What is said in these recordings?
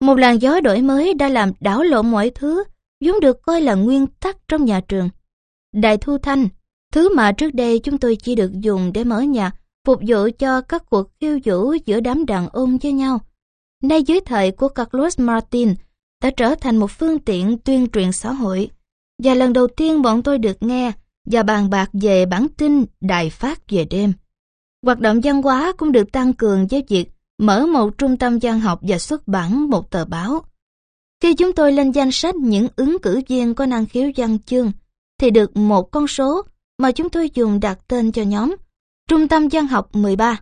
Một làn gió đổi mới đã làm đảo lộn mọi thứ, vốn được coi là nguyên tắc trong nhà trường. Đại thu thanh, thứ mà trước đây chúng tôi chỉ được dùng để mở nhạc, phục vụ cho các cuộc khiêu vũ giữa đám đàn ông với nhau. Nay dưới thời của Carlos Martin đã trở thành một phương tiện tuyên truyền xã hội. Và lần đầu tiên bọn tôi được nghe và bàn bạc về bản tin đài phát về đêm. Hoạt động văn hóa cũng được tăng cường với việc mở một trung tâm văn học và xuất bản một tờ báo. Khi chúng tôi lên danh sách những ứng cử viên có năng khiếu văn chương, thì được một con số mà chúng tôi dùng đặt tên cho nhóm, Trung tâm Văn học 13.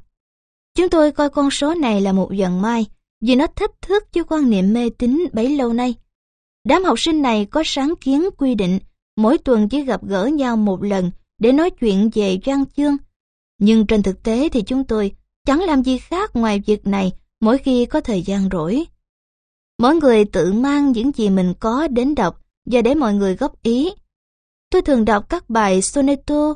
Chúng tôi coi con số này là một vận may vì nó thách thức cho quan niệm mê tín bấy lâu nay. Đám học sinh này có sáng kiến quy định mỗi tuần chỉ gặp gỡ nhau một lần để nói chuyện về văn chương. Nhưng trên thực tế thì chúng tôi chẳng làm gì khác ngoài việc này mỗi khi có thời gian rỗi. Mỗi người tự mang những gì mình có đến đọc và để mọi người góp ý. Tôi thường đọc các bài soneto,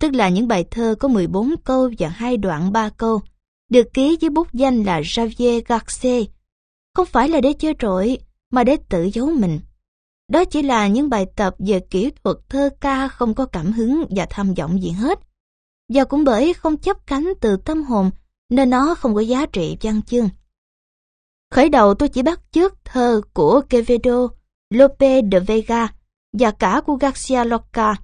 tức là những bài thơ có 14 câu và hai đoạn 3 câu, được ký với bút danh là Javier Garce. Không phải là để chơi trội, mà để tự giấu mình. Đó chỉ là những bài tập về kỹ thuật thơ ca không có cảm hứng và tham vọng gì hết. Và cũng bởi không chấp cánh từ tâm hồn nên nó không có giá trị văn chương. Khởi đầu tôi chỉ bắt chước thơ của Quevedo, Lope de Vega và cả của Garcia Lorca,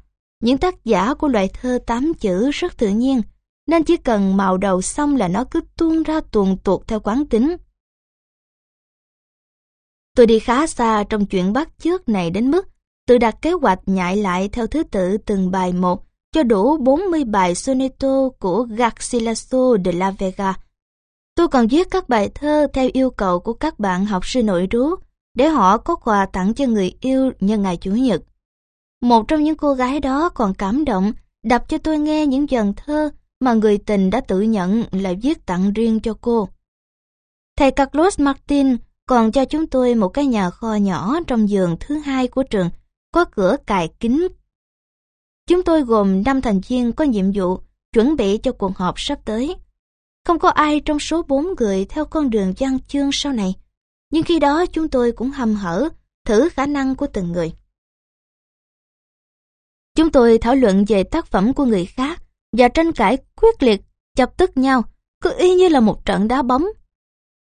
những tác giả của loại thơ tám chữ rất tự nhiên, nên chỉ cần màu đầu xong là nó cứ tuôn ra tuồn tuột theo quán tính. Tôi đi khá xa trong chuyện bắt chước này đến mức tự đặt kế hoạch nhại lại theo thứ tự từng bài một cho đủ 40 bài soneto của Garcilaso de la Vega. Tôi còn viết các bài thơ theo yêu cầu của các bạn học sinh nội trú để họ có quà tặng cho người yêu nhân ngày Chủ nhật. Một trong những cô gái đó còn cảm động đọc cho tôi nghe những dần thơ mà người tình đã tự nhận là viết tặng riêng cho cô. Thầy Carlos Martin còn cho chúng tôi một cái nhà kho nhỏ trong giường thứ hai của trường, có cửa cài kính. Chúng tôi gồm 5 thành viên có nhiệm vụ chuẩn bị cho cuộc họp sắp tới. Không có ai trong số 4 người theo con đường văn chương sau này, nhưng khi đó chúng tôi cũng hầm hở thử khả năng của từng người. Chúng tôi thảo luận về tác phẩm của người khác và tranh cãi quyết liệt, chập tức nhau, cứ y như là một trận đá bóng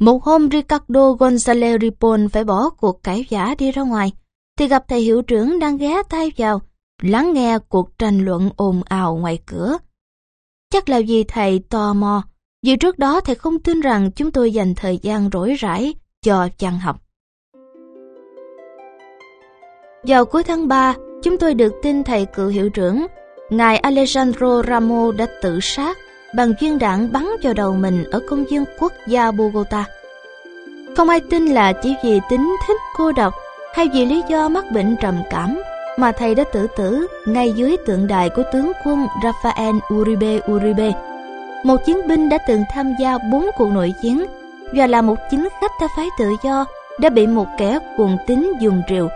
một hôm Ricardo Gonzalez Ripon phải bỏ cuộc cãi giả đi ra ngoài, thì gặp thầy hiệu trưởng đang ghé tay vào, lắng nghe cuộc tranh luận ồn ào ngoài cửa. Chắc là vì thầy tò mò, vì trước đó thầy không tin rằng chúng tôi dành thời gian rỗi rãi cho chăn học. Vào cuối tháng 3, chúng tôi được tin thầy cựu hiệu trưởng, ngài Alejandro Ramo đã tự sát bằng viên đạn bắn vào đầu mình ở công viên quốc gia Bogota. Không ai tin là chỉ vì tính thích cô độc hay vì lý do mắc bệnh trầm cảm mà thầy đã tự tử ngay dưới tượng đài của tướng quân Rafael Uribe Uribe. Một chiến binh đã từng tham gia bốn cuộc nội chiến và là một chính khách theo phái tự do, đã bị một kẻ cuồng tín dùng rìu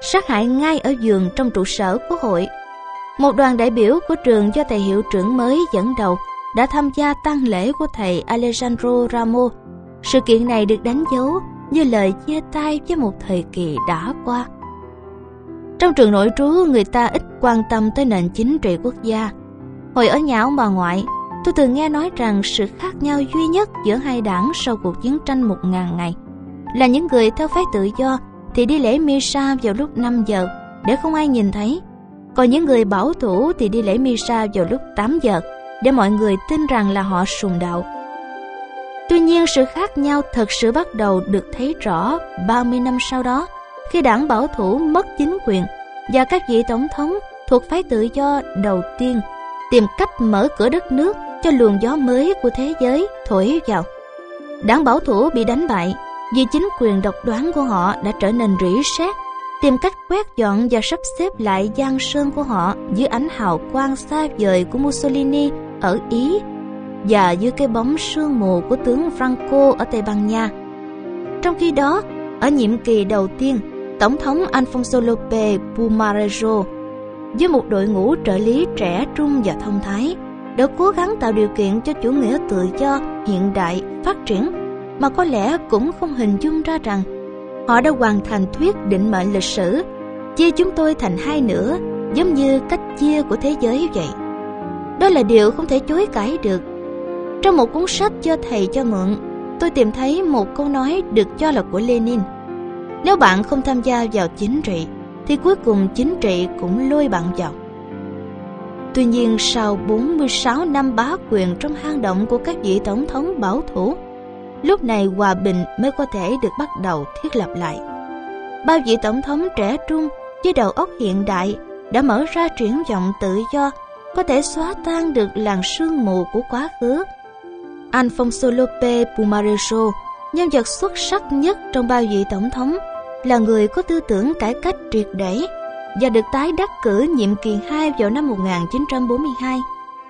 sát hại ngay ở giường trong trụ sở quốc hội. Một đoàn đại biểu của trường do thầy hiệu trưởng mới dẫn đầu đã tham gia tang lễ của thầy Alejandro Ramo. Sự kiện này được đánh dấu như lời chia tay với một thời kỳ đã qua. Trong trường nội trú, người ta ít quan tâm tới nền chính trị quốc gia. Hồi ở nhà ông bà ngoại, tôi từng nghe nói rằng sự khác nhau duy nhất giữa hai đảng sau cuộc chiến tranh một ngàn ngày là những người theo phái tự do thì đi lễ Misa vào lúc 5 giờ để không ai nhìn thấy. Còn những người bảo thủ thì đi lễ Misa vào lúc 8 giờ để mọi người tin rằng là họ sùng đạo. Tuy nhiên sự khác nhau thật sự bắt đầu được thấy rõ 30 năm sau đó khi đảng bảo thủ mất chính quyền và các vị tổng thống thuộc phái tự do đầu tiên tìm cách mở cửa đất nước cho luồng gió mới của thế giới thổi vào. Đảng bảo thủ bị đánh bại vì chính quyền độc đoán của họ đã trở nên rỉ sét tìm cách quét dọn và sắp xếp lại giang sơn của họ dưới ánh hào quang xa vời của Mussolini ở Ý và dưới cái bóng sương mù của tướng Franco ở Tây Ban Nha. Trong khi đó, ở nhiệm kỳ đầu tiên, Tổng thống Alfonso López Pumarejo với một đội ngũ trợ lý trẻ trung và thông thái đã cố gắng tạo điều kiện cho chủ nghĩa tự do hiện đại phát triển mà có lẽ cũng không hình dung ra rằng họ đã hoàn thành thuyết định mệnh lịch sử, chia chúng tôi thành hai nửa, giống như cách chia của thế giới vậy. Đó là điều không thể chối cãi được. Trong một cuốn sách cho thầy cho mượn, tôi tìm thấy một câu nói được cho là của Lenin. Nếu bạn không tham gia vào chính trị, thì cuối cùng chính trị cũng lôi bạn vào. Tuy nhiên sau 46 năm bá quyền trong hang động của các vị tổng thống bảo thủ, lúc này hòa bình mới có thể được bắt đầu thiết lập lại. Bao vị tổng thống trẻ trung với đầu óc hiện đại đã mở ra triển vọng tự do có thể xóa tan được làn sương mù của quá khứ. Alfonso López Pumarejo, nhân vật xuất sắc nhất trong bao vị tổng thống, là người có tư tưởng cải cách triệt để và được tái đắc cử nhiệm kỳ 2 vào năm 1942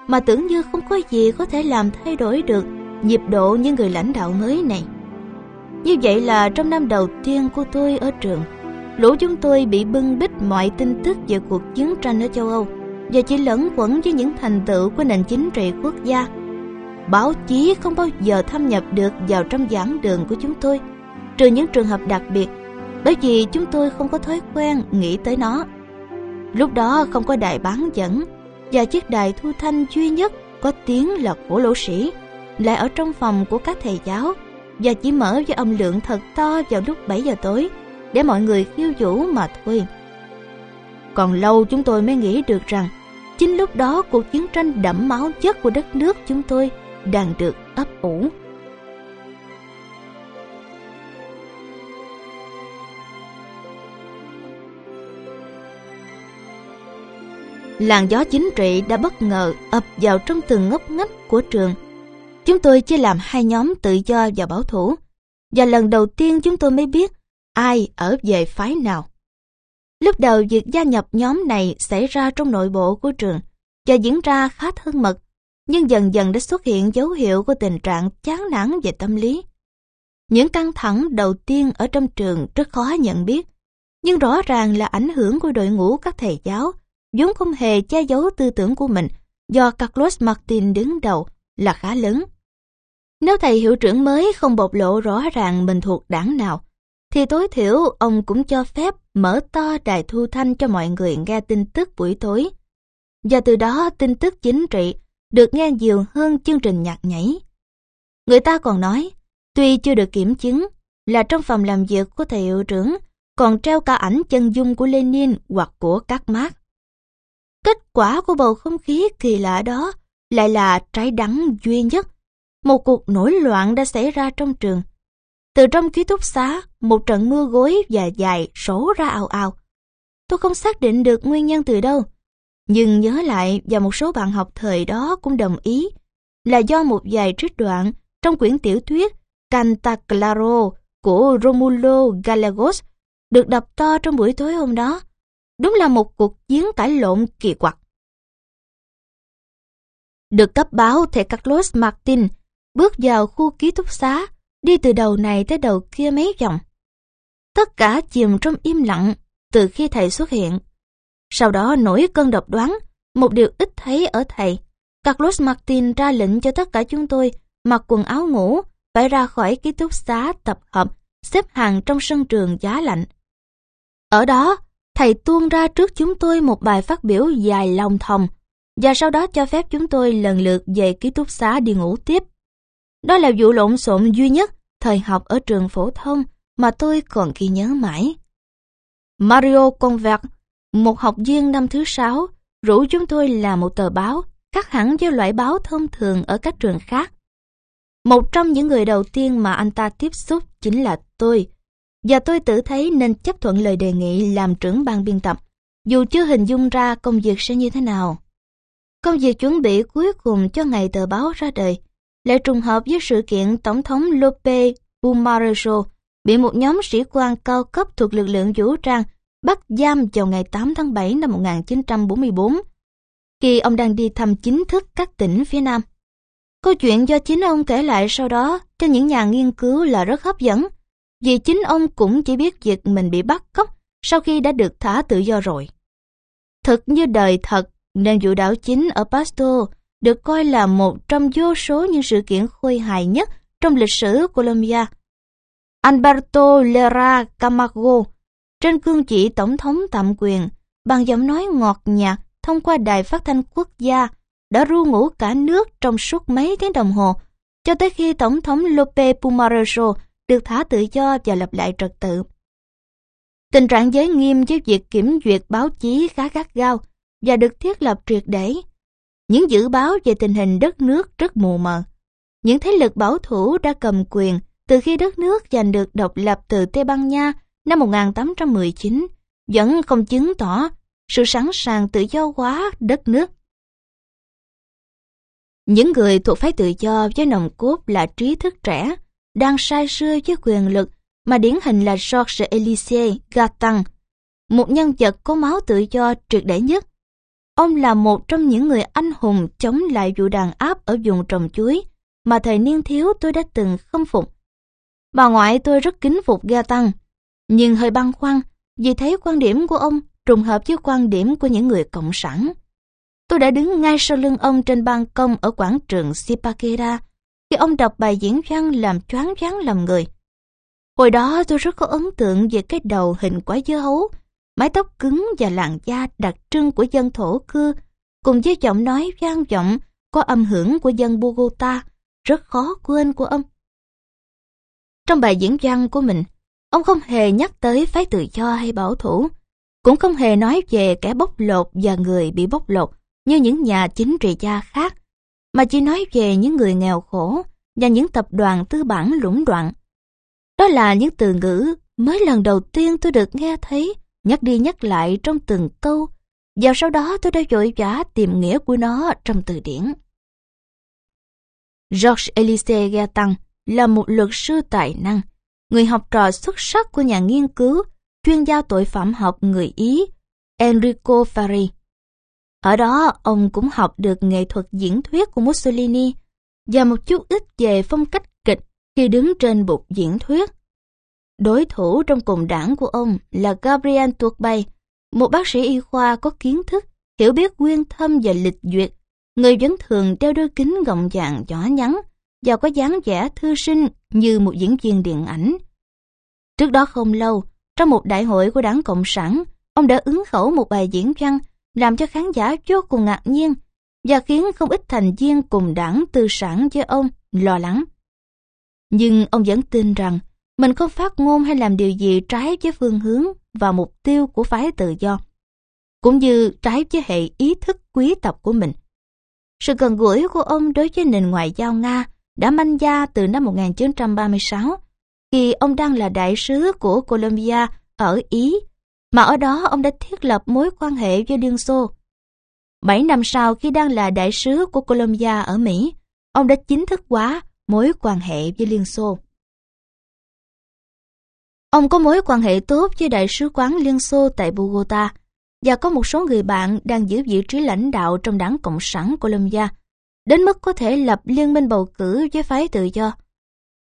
mà tưởng như không có gì có thể làm thay đổi được nhịp độ như người lãnh đạo mới này. Như vậy là trong năm đầu tiên của tôi ở trường, lũ chúng tôi bị bưng bít mọi tin tức về cuộc chiến tranh ở châu Âu và chỉ lẫn quẩn với những thành tựu của nền chính trị quốc gia. Báo chí không bao giờ thâm nhập được vào trong giảng đường của chúng tôi, trừ những trường hợp đặc biệt, bởi vì chúng tôi không có thói quen nghĩ tới nó. Lúc đó không có đài bán dẫn, và chiếc đài thu thanh duy nhất có tiếng là của lỗ sĩ, lại ở trong phòng của các thầy giáo, và chỉ mở với âm lượng thật to vào lúc 7 giờ tối, để mọi người khiêu vũ mà thôi. Còn lâu chúng tôi mới nghĩ được rằng chính lúc đó cuộc chiến tranh đẫm máu chất của đất nước chúng tôi đang được ấp ủ. Làn gió chính trị đã bất ngờ ập vào trong từng ngóc ngách của trường. Chúng tôi chia làm hai nhóm tự do và bảo thủ. Và lần đầu tiên chúng tôi mới biết ai ở về phái nào. Lúc đầu việc gia nhập nhóm này xảy ra trong nội bộ của trường và diễn ra khá thân mật, nhưng dần dần đã xuất hiện dấu hiệu của tình trạng chán nản về tâm lý. Những căng thẳng đầu tiên ở trong trường rất khó nhận biết, nhưng rõ ràng là ảnh hưởng của đội ngũ các thầy giáo, vốn không hề che giấu tư tưởng của mình do Carlos Martin đứng đầu là khá lớn. Nếu thầy hiệu trưởng mới không bộc lộ rõ ràng mình thuộc đảng nào, thì tối thiểu ông cũng cho phép mở to đài thu thanh cho mọi người nghe tin tức buổi tối. Và từ đó tin tức chính trị được nghe nhiều hơn chương trình nhạc nhảy. Người ta còn nói, tuy chưa được kiểm chứng, là trong phòng làm việc của thầy hiệu trưởng còn treo cả ảnh chân dung của Lenin hoặc của các mác. Kết quả của bầu không khí kỳ lạ đó lại là trái đắng duy nhất. Một cuộc nổi loạn đã xảy ra trong trường từ trong ký túc xá, một trận mưa gối và dài sổ ra ào ào. Tôi không xác định được nguyên nhân từ đâu, nhưng nhớ lại, và một số bạn học thời đó cũng đồng ý, là do một vài trích đoạn trong quyển tiểu thuyết Canta Claro của Romulo Gallegos được đọc to trong buổi tối hôm đó. Đúng là một cuộc chiến cãi lộn kỳ quặc. Được cấp báo, thầy Carlos Martin bước vào khu ký túc xá, đi từ đầu này tới đầu kia mấy vòng. Tất cả chìm trong im lặng từ khi thầy xuất hiện. Sau đó nổi cơn độc đoán, một điều ít thấy ở thầy. Carlos Martin ra lệnh cho tất cả chúng tôi mặc quần áo ngủ, phải ra khỏi ký túc xá tập hợp, xếp hàng trong sân trường giá lạnh. Ở đó, thầy tuôn ra trước chúng tôi một bài phát biểu dài lòng thòng, và sau đó cho phép chúng tôi lần lượt về ký túc xá đi ngủ tiếp. Đó là vụ lộn xộn duy nhất thời học ở trường phổ thông mà tôi còn ghi nhớ mãi. Mario Convert, một học viên năm thứ sáu, rủ chúng tôi làm một tờ báo, khác hẳn với loại báo thông thường ở các trường khác. Một trong những người đầu tiên mà anh ta tiếp xúc chính là tôi, và tôi tự thấy nên chấp thuận lời đề nghị làm trưởng ban biên tập, dù chưa hình dung ra công việc sẽ như thế nào. Công việc chuẩn bị cuối cùng cho ngày tờ báo ra đời lại trùng hợp với sự kiện Tổng thống Lope Bumarejo bị một nhóm sĩ quan cao cấp thuộc lực lượng vũ trang bắt giam vào ngày 8 tháng 7 năm 1944, khi ông đang đi thăm chính thức các tỉnh phía Nam. Câu chuyện do chính ông kể lại sau đó cho những nhà nghiên cứu là rất hấp dẫn, vì chính ông cũng chỉ biết việc mình bị bắt cóc sau khi đã được thả tự do rồi. Thật như đời thật, nên vụ đảo chính ở Pasto được coi là một trong vô số những sự kiện khôi hài nhất trong lịch sử Colombia. Alberto Lera Camargo trên cương chỉ tổng thống tạm quyền, bằng giọng nói ngọt nhạt thông qua đài phát thanh quốc gia, đã ru ngủ cả nước trong suốt mấy tiếng đồng hồ, cho tới khi Tổng thống Lope Pumarejo được thả tự do và lập lại trật tự. Tình trạng giới nghiêm với việc kiểm duyệt báo chí khá gắt gao và được thiết lập triệt để. Những dự báo về tình hình đất nước rất mù mờ. Những thế lực bảo thủ đã cầm quyền từ khi đất nước giành được độc lập từ Tây Ban Nha năm 1819 vẫn không chứng tỏ sự sẵn sàng tự do hóa đất nước. Những người thuộc phái tự do với nồng cốt là trí thức trẻ, đang sai sưa với quyền lực mà điển hình là Georges Elysée Gatin, một nhân vật có máu tự do triệt để nhất. Ông là một trong những người anh hùng chống lại vụ đàn áp ở vùng trồng chuối mà thời niên thiếu tôi đã từng khâm phục. Bà ngoại tôi rất kính phục Gatin, nhưng hơi băn khoăn vì thấy quan điểm của ông trùng hợp với quan điểm của những người cộng sản. Tôi đã đứng ngay sau lưng ông trên ban công ở quảng trường Sipakera khi ông đọc bài diễn văn làm choáng váng lòng người. Hồi đó tôi rất có ấn tượng về cái đầu hình quả dưa hấu, mái tóc cứng và làn da đặc trưng của dân thổ cư, cùng với giọng nói vang vọng có âm hưởng của dân Bogota, rất khó quên của ông. Trong bài diễn văn của mình, ông không hề nhắc tới phái tự do hay bảo thủ, cũng không hề nói về kẻ bóc lột và người bị bóc lột như những nhà chính trị gia khác, mà chỉ nói về những người nghèo khổ và những tập đoàn tư bản lũng đoạn. Đó là những từ ngữ mới lần đầu tiên tôi được nghe thấy, nhắc đi nhắc lại trong từng câu, và sau đó tôi đã vội vã tìm nghĩa của nó trong từ điển. Georges Elise Gaetan là một luật sư tài năng, người học trò xuất sắc của nhà nghiên cứu, chuyên gia tội phạm học người Ý, Enrico Fari Ở đó, ông cũng học được nghệ thuật diễn thuyết của Mussolini và một chút ít về phong cách kịch khi đứng trên bục diễn thuyết. Đối thủ trong cùng đảng của ông là Gabriel Turbay, một bác sĩ y khoa có kiến thức, hiểu biết quyên thâm và lịch duyệt, người vẫn thường đeo đôi kính gọng vàng nhỏ nhắn và có dáng vẻ thư sinh như một diễn viên điện ảnh. Trước đó không lâu, trong một đại hội của đảng Cộng sản, ông đã ứng khẩu một bài diễn văn làm cho khán giả vô cùng ngạc nhiên và khiến không ít thành viên cùng đảng tư sản với ông lo lắng. Nhưng ông vẫn tin rằng mình không phát ngôn hay làm điều gì trái với phương hướng và mục tiêu của phái tự do, cũng như trái với hệ ý thức quý tộc của mình. Sự gần gũi của ông đối với nền ngoại giao Nga đã manh gia từ năm 1936, khi ông đang là đại sứ của Colombia ở Ý mà ở đó ông đã thiết lập mối quan hệ với Liên Xô. Bảy năm sau khi đang là đại sứ của Colombia ở Mỹ, ông đã chính thức hóa mối quan hệ với Liên Xô. Ông có mối quan hệ tốt với đại sứ quán Liên Xô tại Bogota và có một số người bạn đang giữ vị trí lãnh đạo trong đảng Cộng sản Colombia, đến mức có thể lập liên minh bầu cử với phái tự do.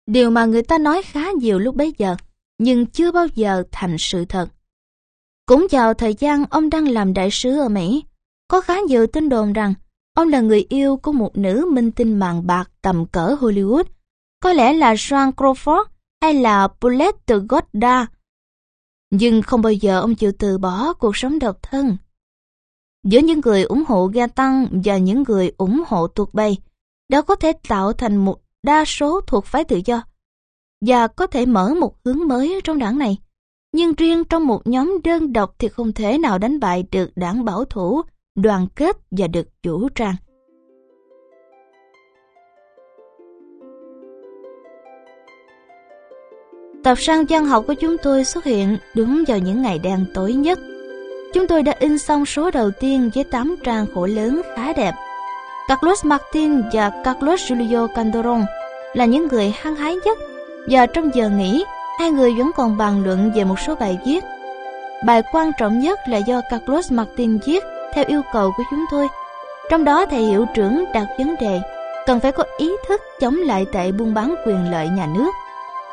Điều mà người ta nói khá nhiều lúc bấy giờ, nhưng chưa bao giờ thành sự thật. Cũng vào thời gian ông đang làm đại sứ ở Mỹ, có khá nhiều tin đồn rằng ông là người yêu của một nữ minh tinh màn bạc tầm cỡ Hollywood, có lẽ là Joan Crawford hay là Paulette Goddard. Nhưng không bao giờ ông chịu từ bỏ cuộc sống độc thân. Giữa những người ủng hộ ga tăng và những người ủng hộ thuộc bay, đã có thể tạo thành một đa số thuộc phái tự do và có thể mở một hướng mới trong đảng này nhưng riêng trong một nhóm đơn độc thì không thể nào đánh bại được đảng bảo thủ, đoàn kết và được chủ trang. Tập sang văn học của chúng tôi xuất hiện đúng vào những ngày đen tối nhất. Chúng tôi đã in xong số đầu tiên với 8 trang khổ lớn khá đẹp. Carlos Martin và Carlos Julio Candoron là những người hăng hái nhất và trong giờ nghỉ hai người vẫn còn bàn luận về một số bài viết. Bài quan trọng nhất là do Carlos Martin viết theo yêu cầu của chúng tôi. Trong đó thầy hiệu trưởng đặt vấn đề cần phải có ý thức chống lại tệ buôn bán quyền lợi nhà nước,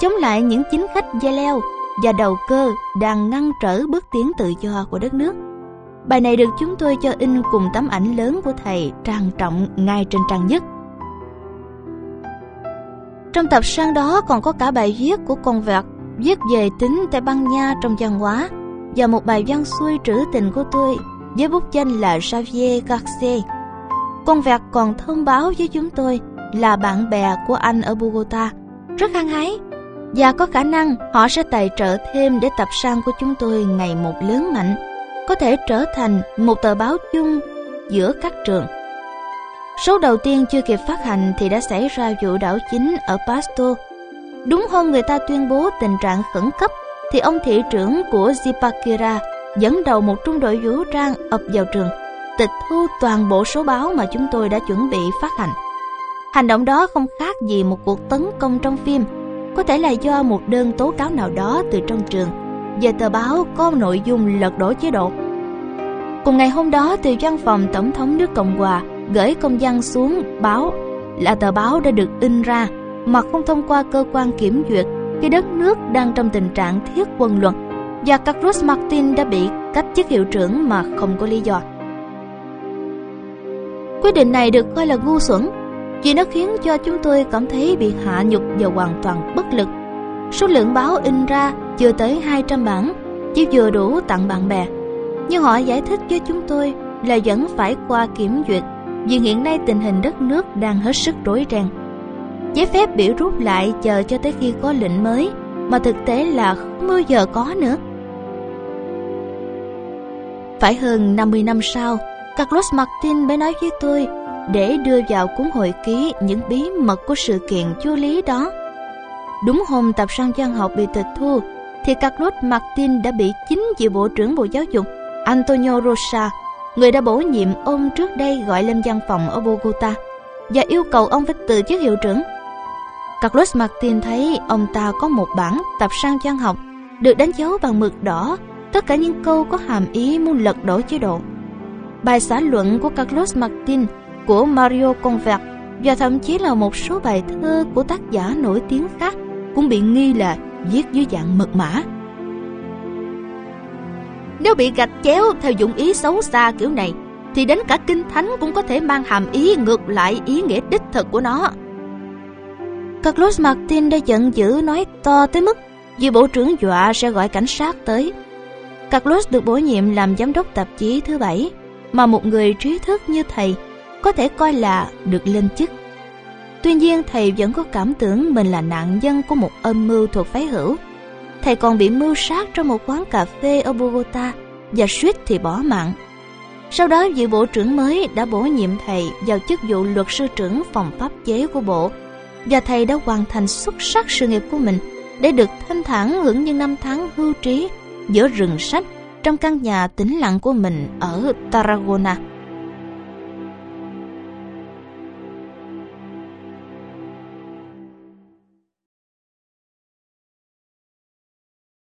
chống lại những chính khách dây leo và đầu cơ đang ngăn trở bước tiến tự do của đất nước. Bài này được chúng tôi cho in cùng tấm ảnh lớn của thầy trang trọng ngay trên trang nhất. Trong tập san đó còn có cả bài viết của con vẹt viết về tính Tây Ban Nha trong văn hóa và một bài văn xuôi trữ tình của tôi với bút danh là Javier Garcia. Con vẹt còn thông báo với chúng tôi là bạn bè của anh ở Bogota, rất hăng hái và có khả năng họ sẽ tài trợ thêm để tập san của chúng tôi ngày một lớn mạnh, có thể trở thành một tờ báo chung giữa các trường. Số đầu tiên chưa kịp phát hành thì đã xảy ra vụ đảo chính ở Pasto. Đúng hôm người ta tuyên bố tình trạng khẩn cấp thì ông thị trưởng của Zipaquira dẫn đầu một trung đội vũ trang ập vào trường, tịch thu toàn bộ số báo mà chúng tôi đã chuẩn bị phát hành. Hành động đó không khác gì một cuộc tấn công trong phim, có thể là do một đơn tố cáo nào đó từ trong trường về tờ báo có nội dung lật đổ chế độ. Cùng ngày hôm đó, từ văn phòng Tổng thống nước Cộng hòa gửi công văn xuống báo là tờ báo đã được in ra mà không thông qua cơ quan kiểm duyệt khi đất nước đang trong tình trạng thiết quân luật và Carlos Martin đã bị cách chức hiệu trưởng mà không có lý do. Quyết định này được coi là ngu xuẩn vì nó khiến cho chúng tôi cảm thấy bị hạ nhục và hoàn toàn bất lực. Số lượng báo in ra chưa tới 200 bản, chỉ vừa đủ tặng bạn bè. Nhưng họ giải thích với chúng tôi là vẫn phải qua kiểm duyệt vì hiện nay tình hình đất nước đang hết sức rối ren. Giấy phép biểu rút lại chờ cho tới khi có lệnh mới, mà thực tế là không bao giờ có nữa. Phải hơn 50 năm sau, Carlos Martin mới nói với tôi để đưa vào cuốn hồi ký những bí mật của sự kiện chú lý đó. Đúng hôm tập san văn học bị tịch thu, thì Carlos Martin đã bị chính vị Bộ trưởng Bộ Giáo dục Antonio Rosa, người đã bổ nhiệm ông trước đây gọi lên văn phòng ở Bogota và yêu cầu ông phải từ chức hiệu trưởng. Carlos Martin thấy ông ta có một bản tập san văn học được đánh dấu bằng mực đỏ tất cả những câu có hàm ý muốn lật đổ chế độ. Bài xã luận của Carlos Martin của Mario Convert và thậm chí là một số bài thơ của tác giả nổi tiếng khác cũng bị nghi là viết dưới dạng mật mã. Nếu bị gạch chéo theo dụng ý xấu xa kiểu này, thì đến cả kinh thánh cũng có thể mang hàm ý ngược lại ý nghĩa đích thực của nó. Carlos Martin đã giận dữ nói to tới mức vì bộ trưởng dọa sẽ gọi cảnh sát tới. Carlos được bổ nhiệm làm giám đốc tạp chí thứ bảy, mà một người trí thức như thầy có thể coi là được lên chức. Tuy nhiên, thầy vẫn có cảm tưởng mình là nạn nhân của một âm mưu thuộc phái hữu. Thầy còn bị mưu sát trong một quán cà phê ở Bogota và suýt thì bỏ mạng. Sau đó, vị bộ trưởng mới đã bổ nhiệm thầy vào chức vụ luật sư trưởng phòng pháp chế của bộ và thầy đã hoàn thành xuất sắc sự nghiệp của mình để được thanh thản hưởng những năm tháng hưu trí giữa rừng sách trong căn nhà tĩnh lặng của mình ở Tarragona.